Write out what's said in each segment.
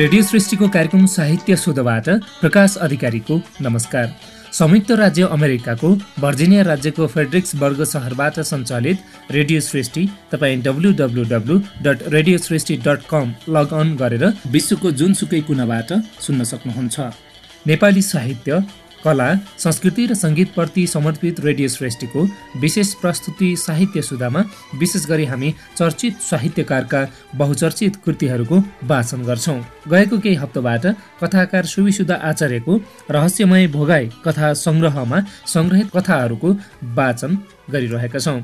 Radio सृष्टिको कार्यक्रम साहित्य शोधबाट प्रकाश अधिकारीको नमस्कार। संयुक्त राज्य अमेरिकाको भर्जिनिया राज्यको फेड्रिक्सबर्ग सहरबाट सञ्चालित रेडियो सृष्टि तपाईँ W W W dot radio Srishti dot com log on गरेर विश्वको जुनसुकै कुनाबाट सुन्न सक्नुहुन्छ। नेपाली साहित्य कला संस्कृति र सङ्गीतप्रति समर्पित रेडियो श्रेष्ठीको विशेष प्रस्तुति साहित्य सुधामा विशेष गरी हामी चर्चित साहित्यकारका बहुचर्चित कृतिहरूको वाचन गर्छौँ। गएको केही हप्ताबाट कथाकार सुविशुद्ध आचार्यको रहस्यमय भोगाई कथा सङ्ग्रहमा सङ्ग्रहित कथाहरूको वाचन गरिरहेका छौँ।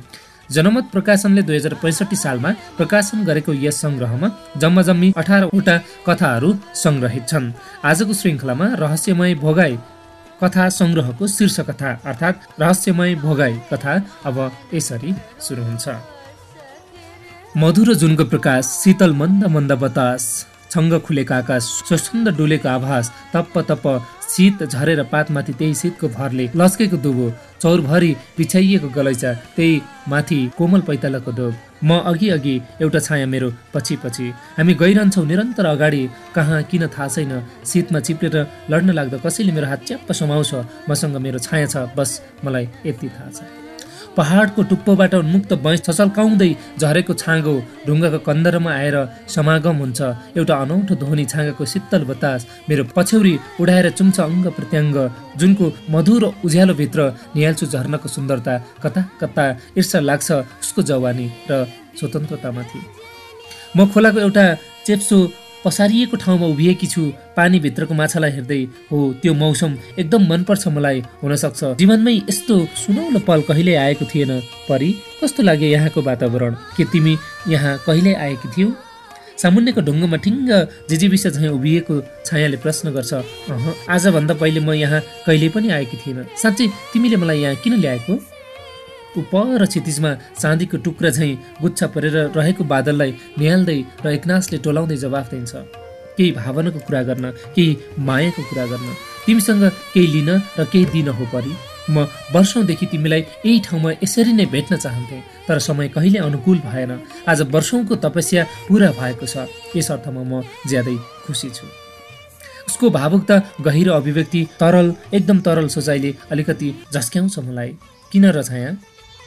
जनमत प्रकाशनले दुई हजार पैँसठी सालमा प्रकाशन गरेको यस सङ्ग्रहमा जम्मा जम्मी अठारवटा कथाहरू सङ्ग्रहित छन्। आजको श्रृङ्खलामा रहस्यमय भोगाई कथा सङ्ग्रहको शीर्ष कथा अर्थात् रहस्यमय भोगाई कथा अब यसरी सुरु हुन्छ। मधुर जुनको प्रकाश शीतल मन्द मन्द बतास छङ्ग खुलेका आकाश स्वच्छन्द डुलेको आभास तप्प तप्प शीत झरेर पातमाथि त्यही शीतको भरले लस्केको दुबो चौरभरि बिछाइएको गलैचा त्यही माथि कोमल पैतालाको डोब म अघि अघि एउटा छाया मेरो पछि पछि हामी गइरहन्छौँ निरन्तर अगाडि। कहाँ किन थाहा छैन। शीतमा चिप्लेर लड्न लाग्दा कसैले मेरो हात च्याप्प समाउँछ? मसँग मेरो छाया छ। बस मलाई यति थाहा छ। पहाडको टुप्पोबाट उन्मुक्त बैंस छचल्काउँदै झरेको छाँगो ढुङ्गाको कन्दरमा आएर समागम हुन्छ। एउटा अनौठो ध्वनि छाँगाको शीतल बतास मेरो पछ्यौरी उडाएर चुम्छ अङ्ग प्रत्यङ्ग जुनको मधुर उज्यालोभित्र निहाल्छु झर्नाको सुन्दरता। कता कता ईर्षा लाग्छ उसको जवानी र स्वतन्त्रतामाथि। म खोलाको एउटा चेप्सो पसारिएको ठाउँमा उभिएकी छु। पानीभित्रको माछालाई हेर्दै हो त्यो मौसम एकदम मनपर्छ मलाई। हुनसक्छ। जीवनमै यस्तो सुनौलो पल कहिले आएको थिएन। परि कस्तो लाग्यो यहाँको वातावरण? के तिमी यहाँ कहिले आएकी थियौ? सामुन्यको ढुङ्गोमा ठिङ्ग जिजिबिसा झैँ उभिएको छायाले प्रश्न गर्छ अह आजभन्दा पहिले म यहाँ कहिले पनि आएकी थिइनँ साँच्चै तिमीले मलाई यहाँ किन ल्याएको? ऊ पर क्षितिजमा चाँदीको टुक्रा झैँ गुच्छा परेर रहेको बादललाई निहाल्दै र एकनासले टोलाउँदै जवाफ दिन्छ। केही भावनाको कुरा गर्न केही मायाको कुरा गर्न तिमीसँग केही लिन र केही दिन हो परि। म वर्षौँदेखि तिमीलाई यही ठाउँमा यसरी नै भेट्न चाहन्थेँ तर समय कहिले अनुकूल भएन। आज वर्षौँको तपस्या पुरा भएको छ यस अर्थमा म ज्यादै खुसी छु। उसको भावुकता गहिरो अभिव्यक्ति तरल एकदम तरल सोचाइले अलिकति झस्क्याउँछ मलाई। किन र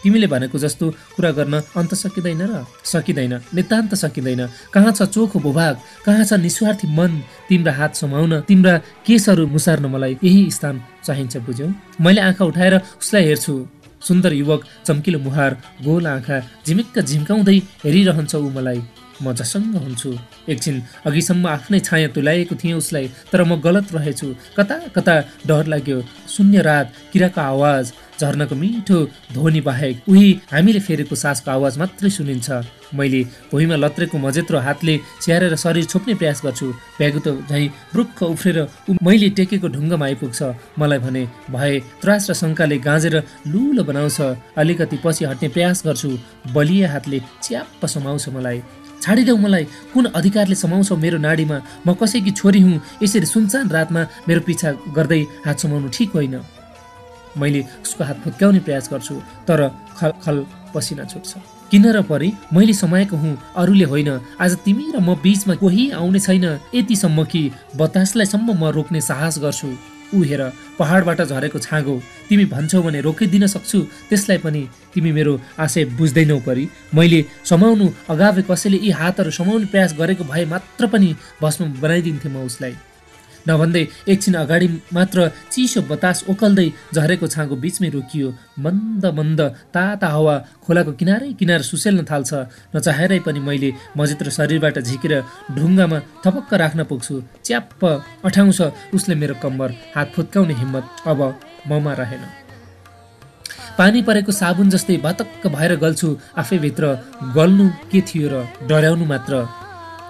तिमीले भनेको जस्तो कुरा गर्न अन्त सकिँदैन र सकिँदैन नितान्त सकिँदैन। कहाँ छ चोखो भूभाग? कहाँ छ निस्वार्थी मन? तिम्रा हात समाउन तिम्रा केसहरू मुसार्न मलाई यही स्थान चाहिन्छ बुझ्यौ? मैले आँखा उठाएर उसलाई हेर्छु। सुन्दर युवक चम्किलो मुहार गोल आँखा झिमिक्क झिम्काउँदै हेरिरहन्छ ऊ मलाई। म जसङ्ग हुन्छु। एकछिन अघिसम्म आफ्नै छाया तुलाएको थिएँ उसलाई तर म गलत रहेछु। कता कता डर लाग्यो। शून्य रात किराको आवाज। झर्नको मिठो ध्वनि बाहेक उही हामीले फेरेको सासको आवाज मात्रै सुनिन्छ। मैले भुइँमा लत्रेको मजेत्रो हातले स्याहारेर शरीर छोप्ने प्रयास गर्छु। त झैँ रुख उफ्रेर मैले टेकेको ढुङ्गामा आइपुग्छ। मलाई भने भए त्रास र शङ्काले गाँजेर लुलो बनाउँछ। अलिकति पछि हट्ने प्रयास गर्छु। बलिया हातले च्याप्प समाउँछ मलाई। छाडिदेऊ मलाई। कुन अधिकारले समाउँछौ मेरो नाडीमा? म कसैकी छोरी हुँ। यसरी सुनसान रातमा मेरो पिछा गर्दै हात समाउनु ठिक होइन। मैले उसको हात फुत्क्याउने प्रयास गर्छु तर खल खल पसिना छुट्छ। किन र परि मैले समाएको हुँ अरूले होइन। आज तिमी र म बिचमा कोही आउने छैन। यतिसम्म कि बतासलाई सम्म म रोक्ने साहस गर्छु। ऊ हेर पहाडबाट झरेको छाँगो। तिमी भन्छौ भने रोकिदिन सक्छु। त्यसलाई पनि तिमी मेरो आशय बुझ्दैनौ परि। मैले समाउनु अगावै कसैले यी हातहरू समाउने प्रयास गरेको भए मात्र पनि भस्म बनाइदिन्थेँ म उसलाई। नभन्दै एकछिन अगाडि मात्र चिसो बतास ओकल्दै झरेको छाँगो बिचमै रोकियो। मन्द मन्द ताता हावा खोलाको किनारै किनार सुसेल्न थाल्छ। नचाहेरै पनि मैले मजित्र शरीरबाट झिकेर ढुङ्गामा थपक्क राख्न पुग्छु। च्याप्प अठाउँछ उसले मेरो कम्बर हात फुत्काउने हिम्मत अब ममा रहेन। पानी परेको साबुन जस्तै भतक्क भएर गल्छु आफैभित्र। गल्नु के थियो र डराउनु मात्र।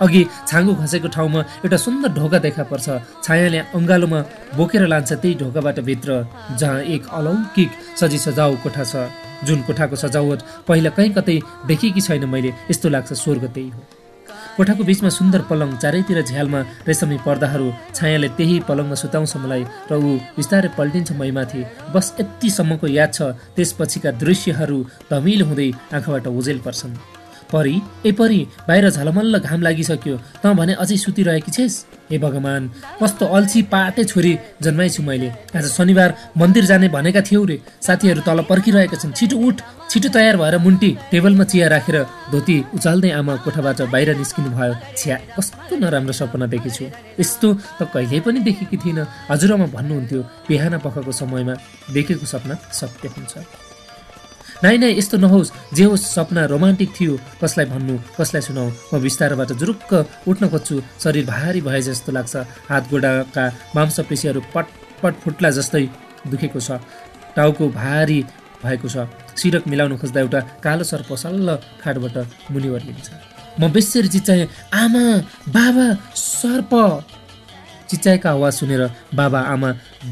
अघि छाङ्गो खसेको ठाउँमा एउटा सुन्दर ढोका देखा पर्छ। छायाले अङ्गालोमा बोकेर लान्छ त्यही ढोकाबाट भित्र जहाँ एक अलौकिक सजी सजाउ कोठा छ। जुन कोठाको सजावट पहिला कहीँ कतै देखेकी छैन मैले यस्तो लाग्छ स्वर्ग त्यही हो। कोठाको बिचमा सुन्दर पलङ चारैतिर झ्यालमा रेशमी पर्दाहरू छायाले त्यही पलङमा सुताउँछ मलाई र ऊ बिस्तारै पल्टिन्छ मैमाथि। बस यतिसम्मको याद छ त्यसपछिका दृश्यहरू धमिलो हुँदै आँखाबाट उजेल पर्छन्। परी ए परी बाहिर झलमल्ल घाम लागिसक्यो। त भने अझै सुतिरहेकी छेस्? हे भगवान् कस्तो अल्छी पाटे छोरी जन्माइछु मैले। आज शनिबार मन्दिर जाने भनेका थियौ रे। साथीहरू तल पर्खिरहेका छन्। छिटो उठ छिटो तयार भएर मुन्टी टेबलमा चिया राखेर धोती उचाल्दै आमा कोठाबाट बाहिर निस्किनु भयो छ्या कस्तो नराम्रो सपना देखेछु। यस्तो त कहिल्यै पनि देखेकी थिइनँ। हजुरआमा भन्नुहुन्थ्यो बिहान पखको समयमा देखेको सपना सत्य हुन्छ। नाइ नाइ यस्तो नहोस् जे होस् सपना रोमान्टिक थियो कसलाई भन्नु कसलाई सुनाऊ? म बिस्तारबाट जुरुक्क उठ्न खोज्छु शरीर भारी भए जस्तो लाग्छ। हात गोडाका मांसपेशीहरू पटपट फुट्ला जस्तै दुखेको छ। टाउको भारी भएको छ। सिरक मिलाउन खोज्दा एउटा कालो सर्प सल्ल खाटबाट मुनि ओर्लिन्छ म बेसरी चिच्चाएँ आमा बाबा सर्प! चिच्चाएका आवाज सुनेर बाबा आमा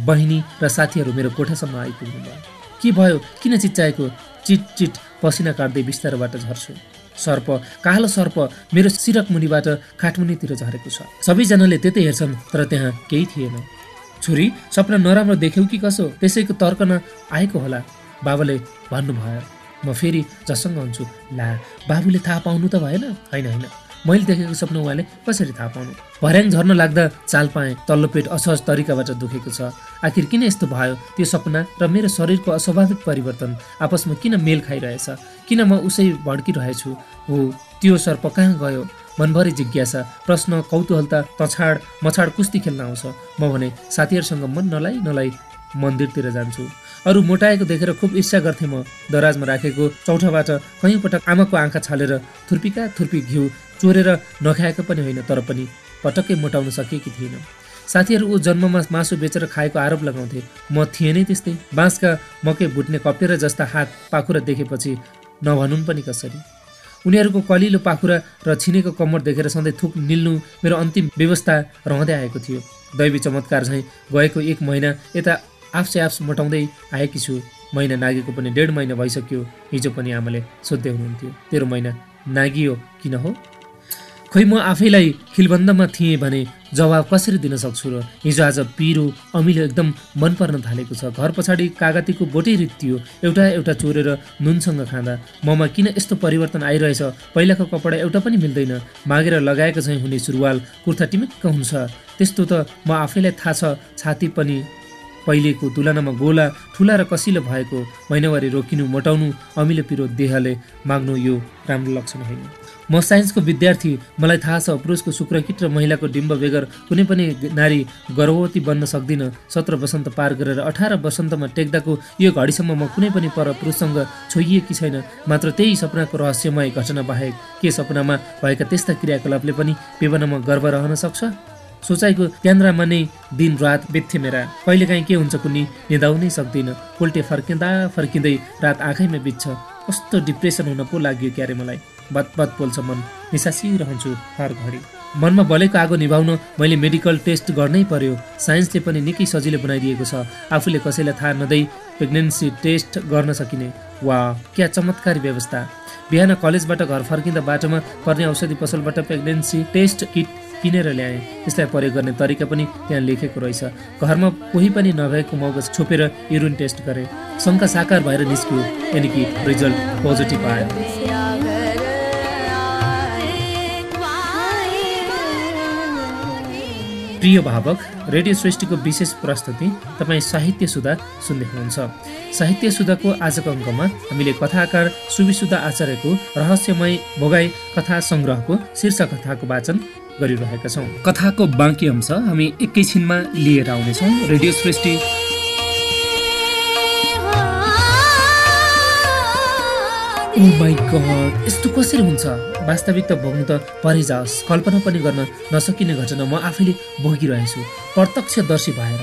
बहिनी र साथीहरू मेरो कोठासम्म आइपुग्नु भयो के भयो? किन चिच्चाएको? चिट चिट पसिना काट्दै बिस्तारबाट झर्छु। सर्प कालो सर्प मेरो सिरक मुनिबाट काठमुनितिर झरेको छ। सबैजनाले त्यतै हेर्छन् तर त्यहाँ केही थिएन। छोरी सपना नराम्रो देख्यौ कि कसो? त्यसैको तर्कन आएको होला। बाबाले भन्नुभयो म फेरि जसँग हुन्छु ला बाबुले थाहा पाउनु त भएन। होइन होइन। मैले देखेको सपना उहाँले कसरी थाहा पाउनु? भर्याङ झर्न लाग्दा चाल पाएँ तल्लो पेट असहज तरिकाबाट दुखेको छ। आखिर किन यस्तो भयो? त्यो सपना र मेरो शरीरको अस्वाभाविक परिवर्तन आपसमा किन मेल खाइरहेछ? किन म उसै भड्किरहेछु? हो त्यो सर्प कहाँ गयो? मनभरि जिज्ञासा प्रश्न कौतूहलता तछाड मछाड कुस्ती खेल्न आउँछ। म भने साथीहरूसँग मन नलाई नलाई मन्दिरतिर जान्छु। अरू मोटाएको देखेर खुब इच्छा गर्थेँ म। दराजमा राखेको चौठाबाट कैयौँ आमाको आँखा छालेर थुर्पीका थुर्पी घिउ चोरेर नखाएको पनि होइन तर पनि पटक्कै मोटाउन सकेकी थिइनँ साथीहरू ऊ जन्ममा मासु बेचेर खाएको आरोप लगाउँथे। म थिएँ नै त्यस्तै। बाँसका मकै भुट्ने कपेर जस्ता हात पाखुरा देखेपछि नभनुन् पनि कसरी। उनीहरूको कलिलो पाखुरा र छिनेको कम्मर देखेर सधैँ थुक निल्नु मेरो अन्तिम व्यवस्था रहँदै आएको थियो। दैवी चमत्कार झैँ गएको एक महिना यता आफसे आफ्स मोटाउँदै आएकी छु। महिना नागेको पनि डेढ महिना भइसक्यो। हिजो पनि आमाले सोध्दै हुनुहुन्थ्यो तेरो महिना नागियो किन हो? खोइ म आफैलाई खिलबन्दमा थिएँ भने जवाब कसरी दिन सक्छु र? हिजो आज पिरो अमिलो एकदम मन पर्न थालेको छ। घर पछाडि कागतीको बोटै रित्तियो। एउटा एउटा चोरेर नुनसँग खाँदा ममा किन यस्तो परिवर्तन आइरहेछ? पहिलाको कपडा एउटा पनि मिल्दैन। मागेर लगाएको चाहिँ हुने सुरुवाल कुर्ता टिमिक्क हुन्छ। त्यस्तो त म आफैलाई थाहा छ। छाती पनि पहिलेको तुलनामा गोला ठुला र कसिलो भएको महिनावारी रोकिनु मोटाउनु अमिलो पिरो देहले माग्नु यो राम्रो लक्षण होइन। म साइन्सको विद्यार्थी मलाई थाहा छ पुरुषको शुक्रकिट र महिलाको डिम्ब बेगर कुनै पनि नारी गर्भवती बन्न सक्दिनँ। सत्र वसन्त पार गरेर अठार वसन्तमा टेक्दाको यो घडीसम्म म कुनै पनि पर पुरुषसँग छोइएकी छैन। मात्र त्यही सपनाको रहस्यमय घटना बाहेक के सपनामा भएका त्यस्ता क्रियाकलापले पनि पेवनामा गर्व रहन सक्छ? सोचाइको त्यान्द्रामा नै दिन रात बित्थे मेरा कहिलेकाहीँ के हुन्छ कुनै निधाउनै सक्दिनँ। पोल्टे फर्किँदा फर्किँदै रात आँखैमा बित्छ। कस्तो डिप्रेसन हुन पो लाग्यो क्यारे मलाई। बत पोल्छ मन। निसासिरहन्छु हर घडी। मनमा बलेको आगो निभाउन मैले मेडिकल टेस्ट गर्नै पर्यो। साइन्सले पनि निकै सजिलो बनाइदिएको छ। आफूले कसैलाई थाहा नदै प्रेग्नेन्सी टेस्ट गर्न सकिने। वा क्या चमत्कारी व्यवस्था। बिहान कलेजबाट घर फर्किँदा बाटोमा पर्ने औषधि पसलबाट प्रेग्नेन्सी टेस्ट किट किनेर ल्याएँ। यसलाई प्रयोग गर्ने तरिका पनि त्यहाँ लेखेको रहेछ। घरमा कोही पनि नभएको मगज छोपेर युरिन टेस्ट गरेँ। शङ्का साकार भएर निस्क्यो। यानि कि रिजल्ट पोजिटिभ आयो। प्रिय भावक रेडियो सृष्टिको विशेष प्रस्तुति तपाईँ साहित्य सुधा सुन्दै हुनुहुन्छ। साहित्य सुधाको आजको अङ्कमा हामीले कथाकार सुविसुधा आचार्यको रहस्यमय भोगाई कथा सङ्ग्रहको शीर्ष कथाको वाचन गरिरहेका छौँ। कथाको बाँकी अंश हामी एकैछिनमा लिएर आउनेछौँ रेडियो सृष्टि। यस्तो कसरी हुन्छ? वास्तविकता भोग्नु त परै जाओस् कल्पना पनि गर्न नसकिने घटना म आफैले भोगिरहेछु। प्रत्यक्षदर्शी भएर।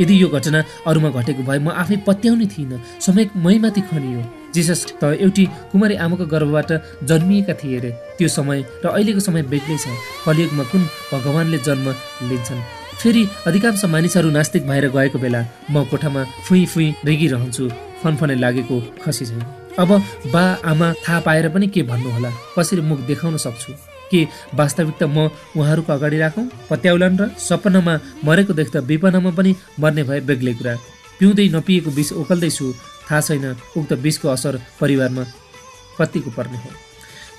यदि यो घटना अरूमा घटेको भए म आफै पत्याउने थिइनँ। समय मैमाथि खनियो। जिसस त एउटी कुमारी आमाको गर्भबाट जन्मिएका थिए अरे त्यो समय र अहिलेको समय बेग्लै छ। कलियुगमा कुन भगवान्ले जन्म लिन्छन्? फेरि अधिकांश मानिसहरू नास्तिक भएर गएको बेला म कोठामा फुइँ फुइँ रेगिरहन्छु। फनफनै लागेको खसी छैन। अब बा आमा थाहा पाएर पनि के भन्नु होला कसरी मुख देखाउन सक्छु? के वास्तविकता म उहाँहरूको अगाडि राखौँ। पत्याउलान् र सपनामा मरेको देख्दा विपनामा पनि मर्ने भए बेग्लै कुरा। पिउँदै नपिएको विष ओकल्दैछु थाहा छैन उक्त विषको असर परिवारमा कतिको पर्ने हो।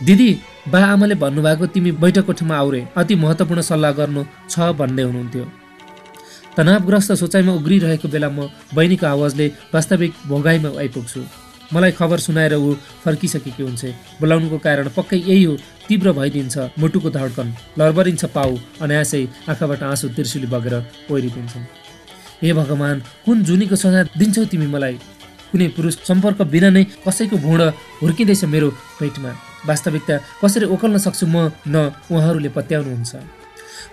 दिदी बा आमाले भन्नुभएको तिमी बैठक कोठामा आउरे अति महत्त्वपूर्ण सल्लाह गर्नु छ भन्दै हुनुहुन्थ्यो। तनावग्रस्त सोचाइमा उग्रिरहेको बेला म बहिनीको आवाजले वास्तविक भोगाइमा आइपुग्छु। मलाई खबर सुनाएर ऊ फर्किसकेकी हुन्छ। बोलाउनुको कारण पक्कै यही हो तीव्र भइदिन्छ मुटुको धड्कन लरबरिन्छ पाउ अनायासै आँखाबाट आँसु तिर्सुली बगेर ओहिरिदिन्छन् हे भगवान् कुन जुनीको सजाय दिन्छौ तिमी मलाई? कुनै पुरुष सम्पर्क बिना नै कसैको भुँड हुर्किँदैछ मेरो पेटमा? वास्तविकता कसरी ओकल्न सक्छु म न उहाँहरूले पत्याउनुहुन्छ?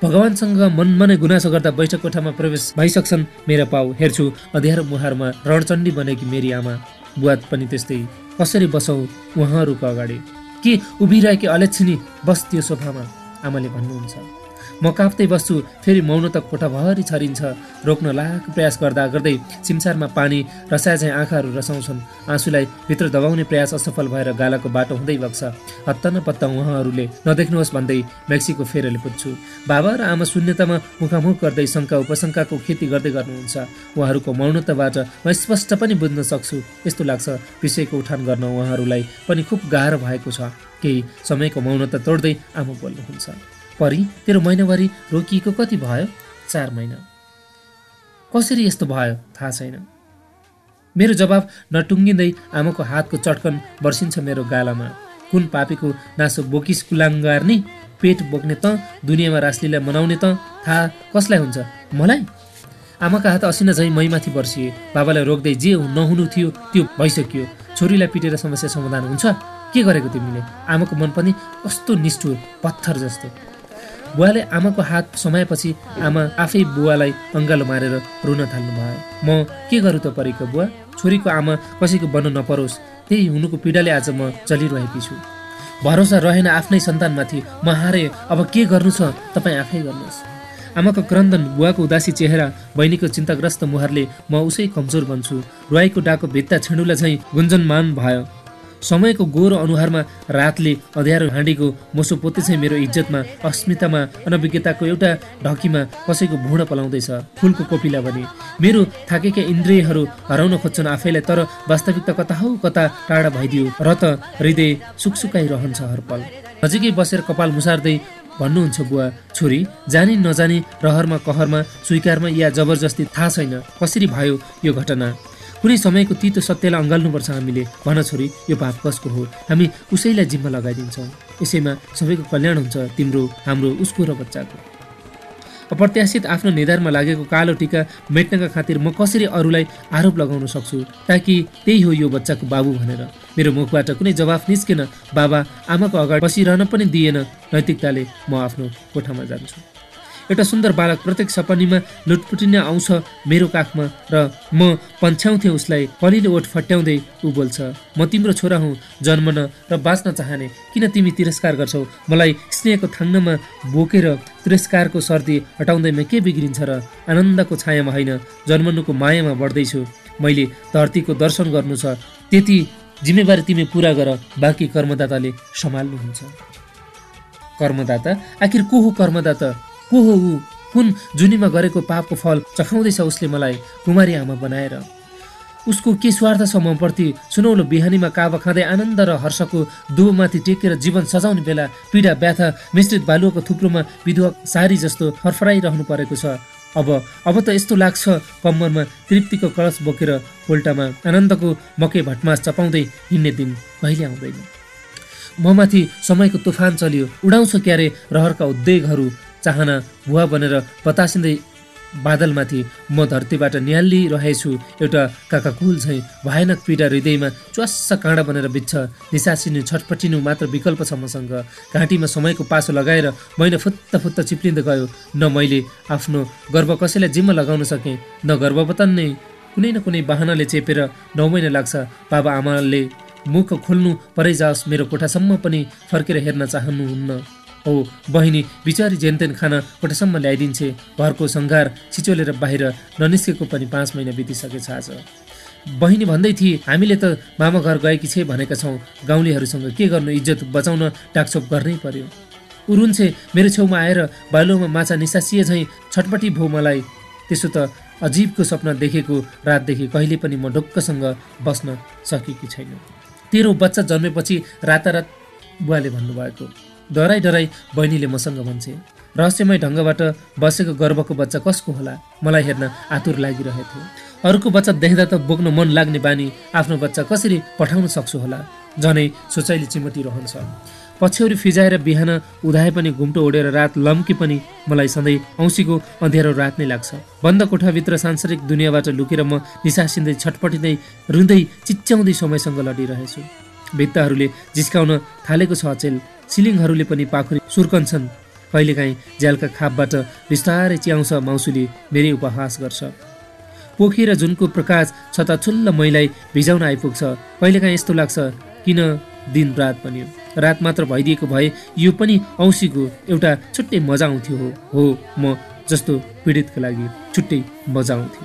भगवान्सँग मनमा नै गुनासो गर्दा बैठक कोठामा प्रवेश भइसक्छन् मेरा पाउ। हेर्छु अँध्यारो मुहारमा रणचण्डी बनेकी मेरी आमा। बुवा पनि त्यस्तै। कसरी बसौ उहाँहरूको अगाडि? के उभिरहेकी अलेक्षिनी बस त्यो सोफामा आमाले भन्नुहुन्छ। म काप्दै बस्छु फेरि मौनता कोठाभरि छरिन्छ। रोक्न लाख प्रयास गर्दा गर्दै सिमसारमा पानी रसाए चाहिँ आँखाहरू रसाउँछन्। आँसुलाई भित्र दबाउने प्रयास असफल भएर गालाको बाटो हुँदै बग्छ। हत्त न पत्ता उहाँहरूले नदेख्नुहोस् भन्दै मेक्सीको फेरले पुग्छु। बाबा र आमा शून्यतामा मुखामुख गर्दै शङ्का उपशङ्काको खेती गर्दै गर्नुहुन्छ। उहाँहरूको मौनताबाट म स्पष्ट पनि बुझ्न सक्छु। यस्तो लाग्छ विषयको उठान गर्न उहाँहरूलाई पनि खुब गाह्रो भएको छ। केही समयको मौनता तोड्दै आमा बोल्नुहुन्छ। परि तेरो महिनाभरि रोकिएको कति भयो? चार महिना। कसरी यस्तो भयो? थाहा छैन। मेरो जवाब नटुङ्गिँदै आमाको हातको चटकन बर्सिन्छ मेरो गालामा। कुन पापीको नासो बोकिस कुलाङ्गार्ने पेट बोक्ने त दुनियाँमा रासलीला मनाउने त। थाहा कसलाई हुन्छ? मलाई? आमाका हात असिना झैँ मैमाथि बर्सिए। बाबालाई रोक्दै जे नहुनु थियो त्यो भइसक्यो। छोरीलाई पिटेर समस्या समाधान हुन्छ? के गरेको तिमीले? आमाको मन पनि कस्तो निष्ठुर पत्थर जस्तो। बुवाले आमाको हात समाएपछि आमा आफै बुवालाई अङ्गालो मारेर रुन थाल्नु भयो म के गरौँ त परेको बुवा? छोरीको आमा कसैको बन्न नपरोस्। त्यही हुनुको पीडाले आज म चलिरहेकी छु। भरोसा रहेन आफ्नै सन्तानमाथि। म हारे। अब के गर्नु छ? तपाईँ आफै गर्नुहोस् आमाको क्रन्दन बुवाको उदासी चेहरा बहिनीको चिन्ताग्रस्त मुहारले म उसै कमजोर बन्छु। रुवाईको डाको भित्ता छेडुला झैँ गुन्जनमान भयो। समयको गोरो अनुहारमा रातले अँध्यारो हाँडीको मोसो पोते चाहिँ मेरो इज्जतमा अस्मितामा अनभिज्ञताको एउटा ढकीमा कसैको भुँड पलाउँदैछ। फुलको कोपिला भने मेरो थाकेका इन्द्रियहरू हराउन खोज्छन् आफैलाई तर वास्तविकता कता हौ कता टाढा भइदियो र त हृदय सुकसुकाइरहन्छ हरपल। नजिकै बसेर कपाल मुसार्दै भन्नुहुन्छ बुवा छोरी जानी नजानी रहरमा कहरमा स्वीकारमा या जबरजस्ती थाहा छैन कसरी भयो यो घटना? कुनै समयको तितो सत्यलाई अँगाल्नुपर्छ हामीले। भन छोरी यो पाप कसको हो? हामी उसैलाई जिम्मा लगाइदिन्छौँ। यसैमा सबैको कल्याण हुन्छ तिम्रो हाम्रो उसको र बच्चाको। अप्रत्याशित आफ्नो निधारमा लागेको कालो टिका मेट्नका खातिर म कसरी अरूलाई आरोप लगाउन सक्छु? ताकि त्यही हो यो बच्चाको बाबु भनेर। मेरो मुखबाट कुनै जवाफ निस्केन। बाबा आमाको अगाडि बसिरहन पनि दिएन। नैतिकताले म आफ्नो कोठामा जान्छु। एउटा सुन्दर बालक प्रत्येक सपनीमा लुटपुटिने आउँछ मेरो काखमा र म पन्छ्याउँथेँ उसलाई कलिलो ओठ फट्याउँदै ऊ बोल्छ म तिम्रो छोरा हुँ जन्मन र बाँच्न चाहने। किन तिमी तिरस्कार गर्छौ? मलाई स्नेहको थाङ्नामा बोकेर तिरस्कारको सर्दी हटाउँदैमा के बिग्रिन्छ र? आनन्दको छायामा होइन जन्मनुको मायामा बढ्दैछु। मैले धरतीको दर्शन गर्नु छ। त्यति जिम्मेवारी तिमी पुरा गर बाँकी कर्मदाताले सम्हाल्नुहुन्छ। कर्मदाता? आखिर को हो कर्मदाता? को हो ऊ कुन जुनीमा गरेको पापको फल चखाउँदैछ उसले मलाई कुमारी आमा बनाएर। उसको के स्वार्थ छ मप्रति सुनौलो बिहानीमा काबा खाँदै आनन्द र हर्षको दुबोमाथि टेकेर जीवन सजाउने बेला पीडा व्याथा मिश्रित बालुवाको थुप्रोमा विधुवा सारी जस्तो फरफराइरहनु परेको छ। अब अब त यस्तो लाग्छ कम्मरमा तृप्तिको कलश बोकेर पोल्टामा आनन्दको मकै भटमास चपाउँदै हिँड्ने दिन कहिले आउँदैन। ममाथि समयको तुफान चल्यो। उडाउँछ क्यारे रहरका उद्वेगहरू चाहना भुवा बनेर बतासिँदै बादलमाथि म धरतीबाट निहालिरहेछु। एउटा काकाकुल झैँ भयानक पीडा हृदयमा च्वास्स काँडा बनेर बित्छ निसासिनु छटपटिनु मात्र विकल्प छ मसँग। घाँटीमा समयको पासो लगाएर महिना फुत्त फुत्त चिप्लिँदै गयो। न मैले आफ्नो गर्व कसैलाई जिम्मा लगाउन सकेँ न गर्भवतन नै। कुनै न कुनै बाहनाले चेपेर नौ महिना लाग्छ। बाबा आमाले मुख खोल्नु परै जाओस् मेरो कोठासम्म पनि फर्केर हेर्न चाहनुहुन्न। हो बहिनी बिचारी जेनतेन खाना कोठासम्म ल्याइदिन्छे। घरको सङ्घार छिचोलेर बाहिर ननिस्केको पनि पाँच महिना बितिसकेछ आज। बहिनी भन्दै थिए हामीले त मामा घर गएकी छे भनेका छौँ। गाउँलेहरूसँग के गर्नु? इज्जत बचाउन टाकछोप गर्नै पर्यो। उरुन्छे मेरो छेउमा आएर बालुमा माछा निसासिए झैँ छटपटी भो मलाई। त्यसो त अजीबको सपना देखेको रातदेखि कहिले पनि म ढुक्कसँग बस्न सकेकी छैन। तेरो बच्चा जन्मेपछि रातारात बुवाले भन्नुभएको। डराई डराई बहिनीले मसँग भन्छे रहस्यमय ढङ्गबाट बसेको गर्वको बच्चा कसको होला? मलाई हेर्न आतुर लागिरहेको थियो अरूको बच्चा देख्दा त बोक्न मन लाग्ने बानी आफ्नो बच्चा कसरी पठाउन सक्छु होला? झनै सोचाइले चिमती रहन्छ। पछ्यौरी फिजाएर बिहान उधाए पनि घुम्टो ओढेर रात लम्की पनि मलाई सधैँ औँसीको अँध्यारो रात नै लाग्छ। बन्द कोठाभित्र सांसारिक दुनियाँबाट लुकेर म निसासिँदै छटपटिँदै रुँदै चिच्याउँदै समयसँग लडिरहेछु। भित्ताहरूले जिस्काउन थालेको छ अचेल। सिलिङहरूले पनि पाखुरी सुर्कन्छन्। कहिलेकाहीँ झ्यालका खापबाट बिस्तारै च्याउँछ माउसुली मेरै उपहास गर्छ। पोखी र जुनको प्रकाश छताछुल्ल मैलाई भिजाउन आइपुग्छ। कहिलेकाहीँ यस्तो लाग्छ किन दिन रात पनि रात मात्र भइदिएको भए यो पनि औँसीको एउटा छुट्टै मजा आउँथ्यो हो। हो म जस्तो पीडितको लागि छुट्टै मजा आउँथ्यो।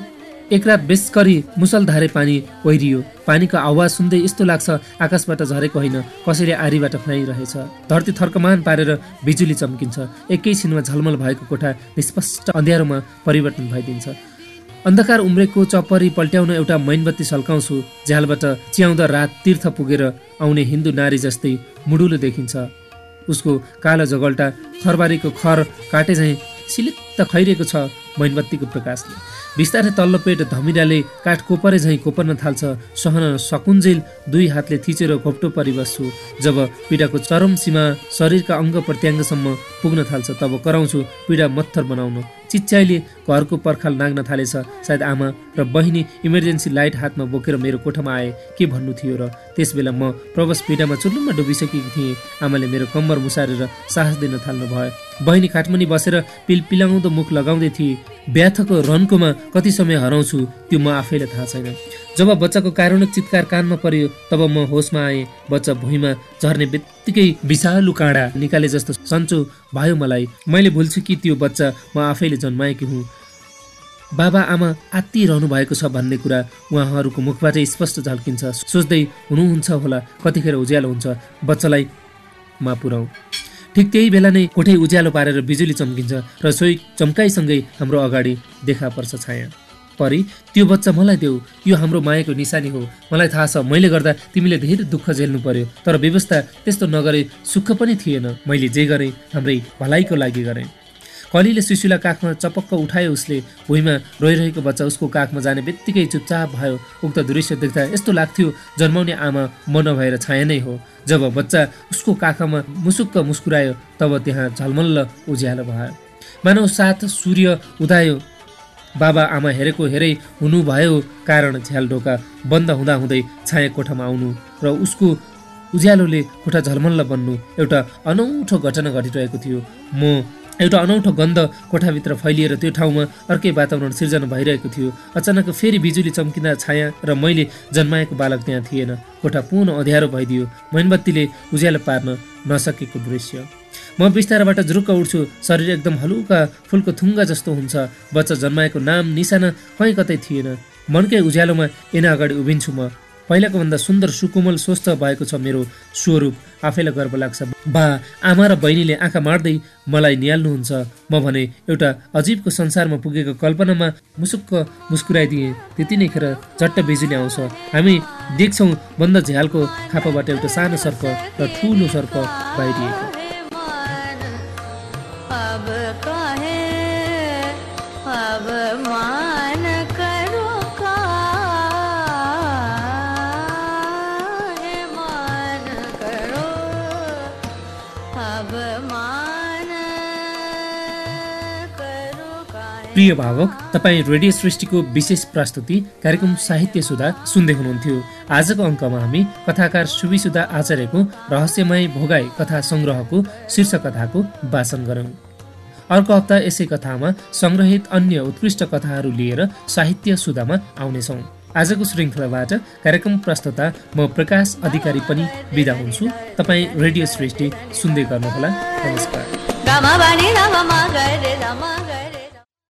एक रात बेसकरी मुसलधारे पानी ओहिरियो। पानीको आवाज सुन्दै यस्तो लाग्छ आकाशबाट झरेको होइन कसैले आरीबाट फ्याइरहेछ धरती थर्कमान पारेर बिजुली चम्किन्छ। एकैछिनमा झलमल भएको कोठा निष्पष्ट अँध्यारोमा परिवर्तन भइदिन्छ। अन्धकार उम्रेको चप्परी पल्ट्याउन एउटा मैनबत्ती सल्काउँछु झ्यालबाट च्याउँदा रात तीर्थ पुगेर आउने हिन्दू नारी जस्तै मुडुलो देखिन्छ। उसको कालो जगल्टा खरबारीको खर काटे झैँ सिलित्त खैरिएको छ। मैनबत्तीको प्रकाशले। बिस्तारै तल्लो पेट धमिराले काठ कोपरे झैँ कोपर्न थाल्छ सहन सकुन्जेल दुई हातले थिचेर घोप्टो परिबस्छु जब पीडाको चरम सीमा शरीरका अङ्ग प्रत्याङ्गसम्म पुग्न थाल्छ तब कराउँछु पीडा मत्थर बनाउन। चिच्याइले घरको पर्खाल नाग्न थालेछ सायद आमा र बहिनी इमर्जेन्सी लाइट हातमा बोकेर मेरो कोठामा आए। के भन्नु थियो र? त्यस बेला म प्रवेश पीडामा चुल्लुमा डुबिसकेकी थिएँ। आमाले मेरो कम्बर मुसारेर साहस दिन थाल्नु भयो बहिनी खाटमुनि बसेर पिल पिलाउँदो मुख लगाउँदै थिए। ब्याथको रन्कोमा कति समय हराउँछु त्यो म आफैलाई थाहा छैन। जब बच्चाको कारुणिक चितकार कानमा पर्यो तब म होसमा आएँ। बच्चा भुइँमा झर्ने बित्तिकै विषालु काँडा निकाले जस्तो सन्चो भयो मलाई। मैले भुल्छु कि त्यो बच्चा म आफैले जन्माएकी हुँ। बाबा आमा रहनु भएको छ भन्ने कुरा उहाँहरूको मुखबाटै स्पष्ट झल्किन्छ। सोच्दै हुनुहुन्छ होला कतिखेर उज्यालो हुन्छ। बच्चालाई मा पुऱ्याउ। ठिक त्यही बेला नै कोठै उज्यालो पारेर बिजुली चम्किन्छ र सोही चम्काइसँगै हाम्रो अगाडि देखा पर्छ छाया। परि त्यो बच्चा मलाई देऊ। यो हाम्रो मायाको निशानी हो। मलाई थाहा छ मैले गर्दा तिमीले धेरै दुःख झेल्नु पर्यो। तर व्यवस्था त्यस्तो नगरे सुख पनि थिएन। मैले जे गरेँ हाम्रै भलाइको लागि गरेँ। कलीले शिशुलाई काखमा चपक्क उठायो उसले। भुइँमा रोइरहेको बच्चा उसको काखमा जाने बित्तिकै चुपचाप भयो। उक्त दृश्य देख्दा यस्तो लाग्थ्यो जन्माउने आमा म नभएर छाया नै हो। जब बच्चा उसको काखमा मुसुक्क मुस्कुरायो तब त्यहाँ झलमल्ल उज्यालो भयो। मानव साथ सूर्य उदायो। बाबा आमा हेरेको हेरै हुनुभयो कारण झ्याल ढोका बन्द हुँदा हुँदै छाया कोठामा आउनु र उसको उज्यालोले कोठा झलमल्ल बन्नु एउटा अनौठो घटना घटिरहेको थियो। म एउटा अनौठो गन्ध कोठाभित्र फैलिएर त्यो ठाउँमा अर्कै वातावरण सिर्जना भइरहेको थियो। अचानक फेरि बिजुली चम्किँदा छाया र मैले जन्माएको बालक त्यहाँ थिएन। कोठा पुनः अँध्यारो भइदियो। मैनबत्तीले उज्यालो पार्न नसकेको दृश्य। म बिस्ताराबाट जुरुक्क उठ्छु। शरीर एकदम हलुका फुलको थुङ्गा जस्तो हुन्छ। बच्चा जन्माएको नाम निशाना कहीँ कतै थिएन। मनकै उज्यालोमा एना अगाडि उभिन्छु म। पहिलाको भन्दा सुन्दर सुकोमल स्वस्थ भएको छ मेरो स्वरूप। आफैलाई गर्व लाग्छ। बा आमा र बहिनीले आँखा मार्दै मलाई निहाल्नुहुन्छ। म भने एउटा अजीबको संसारमा पुगेको कल्पनामा मुसुक्क मुस्कुराइदिएँ। त्यति नै खेर झट्ट बिजुली आउँछ। हामी देख्छौँ बन्द झ्यालको खापाबाट एउटा सानो सर्प र ठुलो सर्प बाहिरिएको। प्रिय भावक तपाईँ रेडियो सृष्टिको विशेष प्रस्तुति कार्यक्रम साहित्य सुधा सुन्दै हुनुहुन्थ्यो। आजको अङ्कमा हामी कथाकार सुधा आचार्यको रहस्यमय भोगाई कथा सङ्ग्रहको शीर्ष कथाको वाचन गरौँ। अर्को हप्ता यसै कथामा सङ्ग्रहित अन्य उत्कृष्ट कथाहरू लिएर साहित्य सुधामा आउनेछौँ। आजको श्रृङ्खलाबाट कार्यक्रम प्रस्तुता म प्रकाश अधिकारी पनि बिदा हुन्छु। तपाईँ रेडियो सृष्टि सुन्दै गर्नुहोला। नमस्कार।